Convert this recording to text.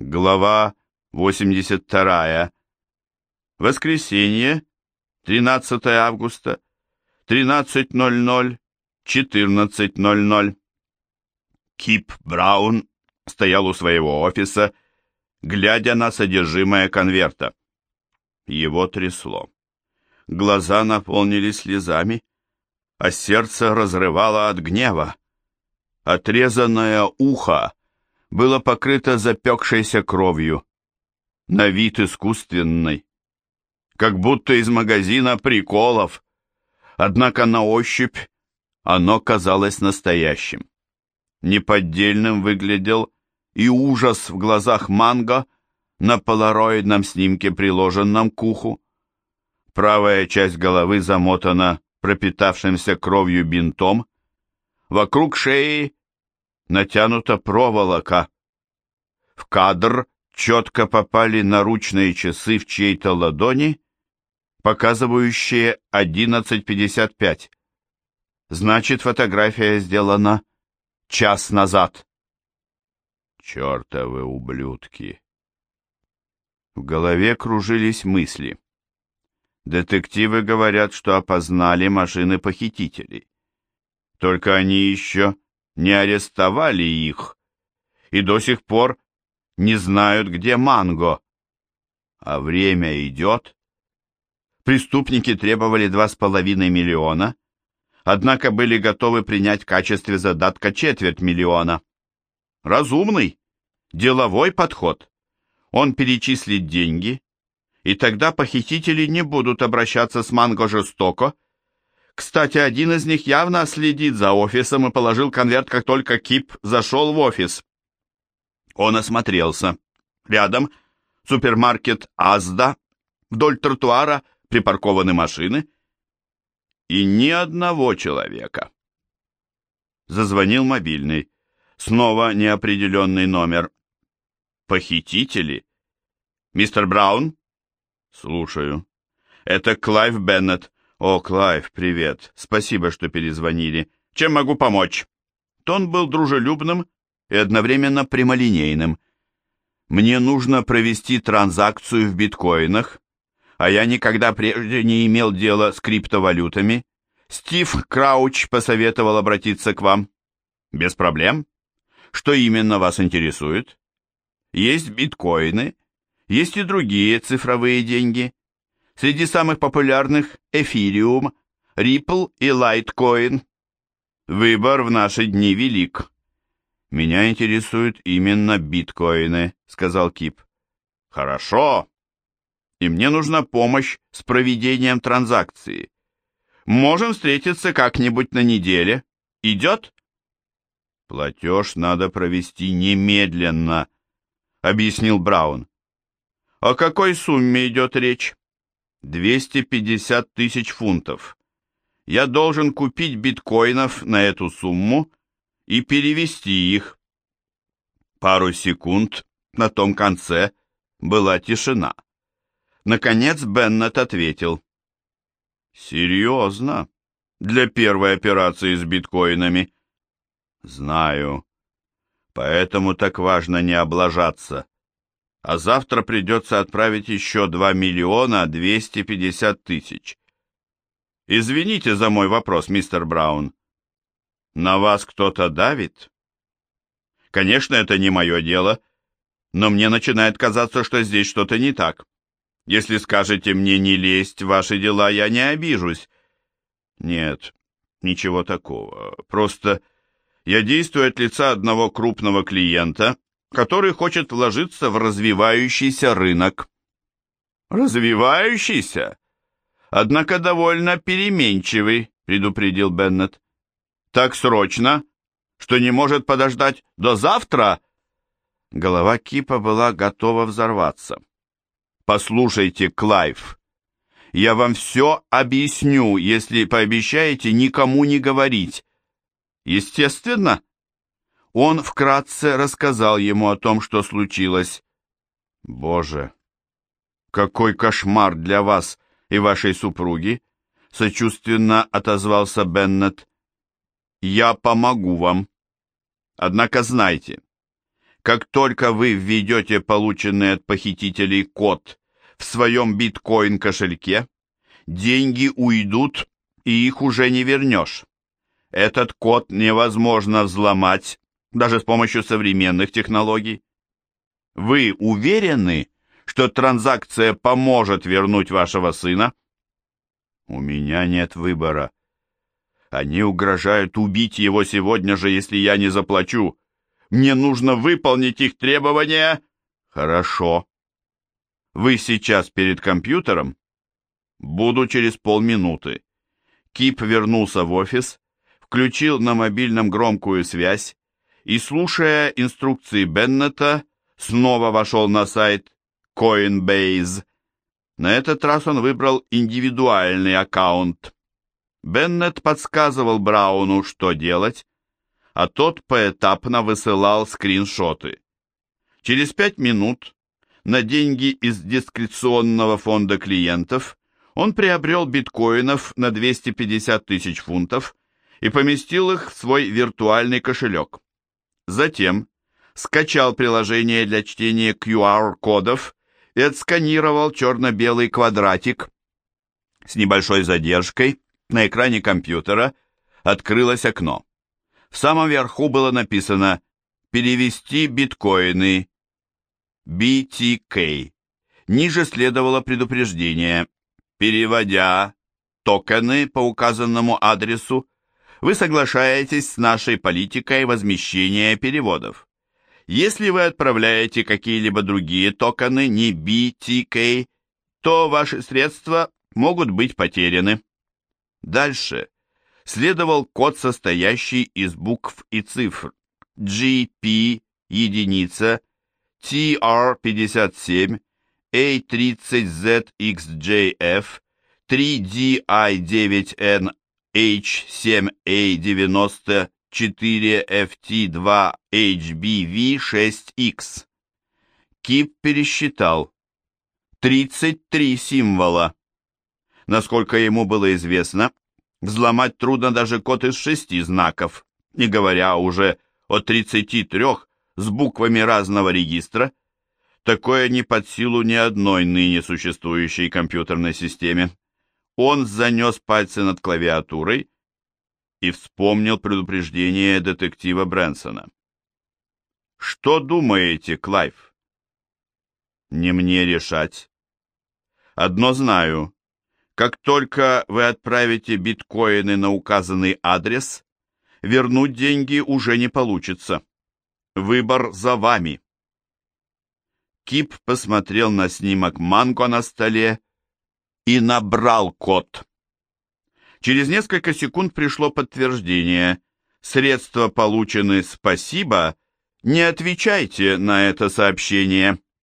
Глава 82. Воскресенье, 13 августа, 13.00, 14.00. Кип Браун стоял у своего офиса, глядя на содержимое конверта. Его трясло. Глаза наполнились слезами, а сердце разрывало от гнева. Отрезанное ухо было покрыто запекшейся кровью, на вид искусственной, как будто из магазина приколов, однако на ощупь оно казалось настоящим. Неподдельным выглядел и ужас в глазах Манго на полароидном снимке, приложенном к уху. Правая часть головы замотана пропитавшимся кровью бинтом, вокруг шеи натянута проволока. В кадр четко попали наручные часы в чьей-то ладони, показывающие 11.55. Значит, фотография сделана час назад. Чертовы ублюдки! В голове кружились мысли. Детективы говорят, что опознали машины похитителей. Только они еще не арестовали их и до сих пор не знают, где Манго. А время идет. Преступники требовали два с половиной миллиона, однако были готовы принять в качестве задатка четверть миллиона. Разумный, деловой подход. Он перечислит деньги, и тогда похитители не будут обращаться с Манго жестоко, кстати, один из них явно следит за офисом и положил конверт, как только Кип зашел в офис. Он осмотрелся. Рядом супермаркет «Азда», вдоль тротуара припаркованы машины, и ни одного человека. Зазвонил мобильный. Снова неопределенный номер. Похитители? Мистер Браун? Слушаю. Это Клайв Беннет. «О, Клайв, привет. Спасибо, что перезвонили. Чем могу помочь?» Тон был дружелюбным и одновременно прямолинейным. «Мне нужно провести транзакцию в биткоинах, а я никогда прежде не имел дела с криптовалютами. Стив Крауч посоветовал обратиться к вам. Без проблем. Что именно вас интересует? Есть биткоины, есть и другие цифровые деньги». Среди самых популярных Эфириум, Ripple и Litecoin. Выбор в наши дни велик. Меня интересуют именно биткоины, сказал Кип. Хорошо. И мне нужна помощь с проведением транзакции. Можем встретиться как-нибудь на неделе. Идет? Платеж надо провести немедленно, объяснил Браун. О какой сумме идет речь? 250 тысяч фунтов. Я должен купить биткоинов на эту сумму и перевести их. Пару секунд на том конце была тишина. Наконец Беннет ответил. «Серьезно? Для первой операции с биткоинами?» «Знаю. Поэтому так важно не облажаться а завтра придется отправить еще 2 миллиона 250 тысяч. Извините за мой вопрос, мистер Браун. На вас кто-то давит? Конечно, это не мое дело, но мне начинает казаться, что здесь что-то не так. Если скажете мне не лезть в ваши дела, я не обижусь. Нет, ничего такого. Просто я действую от лица одного крупного клиента, который хочет вложиться в развивающийся рынок. Развивающийся? Однако довольно переменчивый, предупредил Беннет. Так срочно, что не может подождать до завтра? Голова Кипа была готова взорваться. Послушайте, Клайв, я вам все объясню, если пообещаете никому не говорить. Естественно, он вкратце рассказал ему о том, что случилось. «Боже, какой кошмар для вас и вашей супруги!» — сочувственно отозвался Беннет. «Я помогу вам. Однако знайте, Как только вы введете полученный от похитителей код в своем биткоин-кошельке, деньги уйдут, и их уже не вернешь. Этот код невозможно взломать, даже с помощью современных технологий. Вы уверены, что транзакция поможет вернуть вашего сына? У меня нет выбора. Они угрожают убить его сегодня же, если я не заплачу. Мне нужно выполнить их требования. Хорошо. Вы сейчас перед компьютером? Буду через полминуты. Кип вернулся в офис, включил на мобильном громкую связь и, слушая инструкции Беннета, снова вошел на сайт Coinbase. На этот раз он выбрал индивидуальный аккаунт. Беннет подсказывал Брауну, что делать, а тот поэтапно высылал скриншоты. Через пять минут на деньги из дискреционного фонда клиентов он приобрел биткоинов на 250 тысяч фунтов и поместил их в свой виртуальный кошелек. Затем скачал приложение для чтения QR-кодов и отсканировал черно-белый квадратик. С небольшой задержкой на экране компьютера открылось окно. В самом верху было написано «Перевести биткоины» BTK. Ниже следовало предупреждение «Переводя токены по указанному адресу, вы соглашаетесь с нашей политикой возмещения переводов. Если вы отправляете какие-либо другие токены, не BTK, то ваши средства могут быть потеряны. Дальше следовал код, состоящий из букв и цифр GP единица, TR57, A30ZXJF, 3DI9N, H7A90, 4FT2HBV6X. Кип пересчитал. 33 символа. Насколько ему было известно, взломать трудно даже код из шести знаков, не говоря уже о 33 с буквами разного регистра. Такое не под силу ни одной ныне существующей компьютерной системе. Он занес пальцы над клавиатурой и вспомнил предупреждение детектива Брэнсона. «Что думаете, Клайв?» «Не мне решать. Одно знаю. Как только вы отправите биткоины на указанный адрес, вернуть деньги уже не получится. Выбор за вами. Кип посмотрел на снимок Манко на столе и набрал код. Через несколько секунд пришло подтверждение. Средства получены, спасибо. Не отвечайте на это сообщение.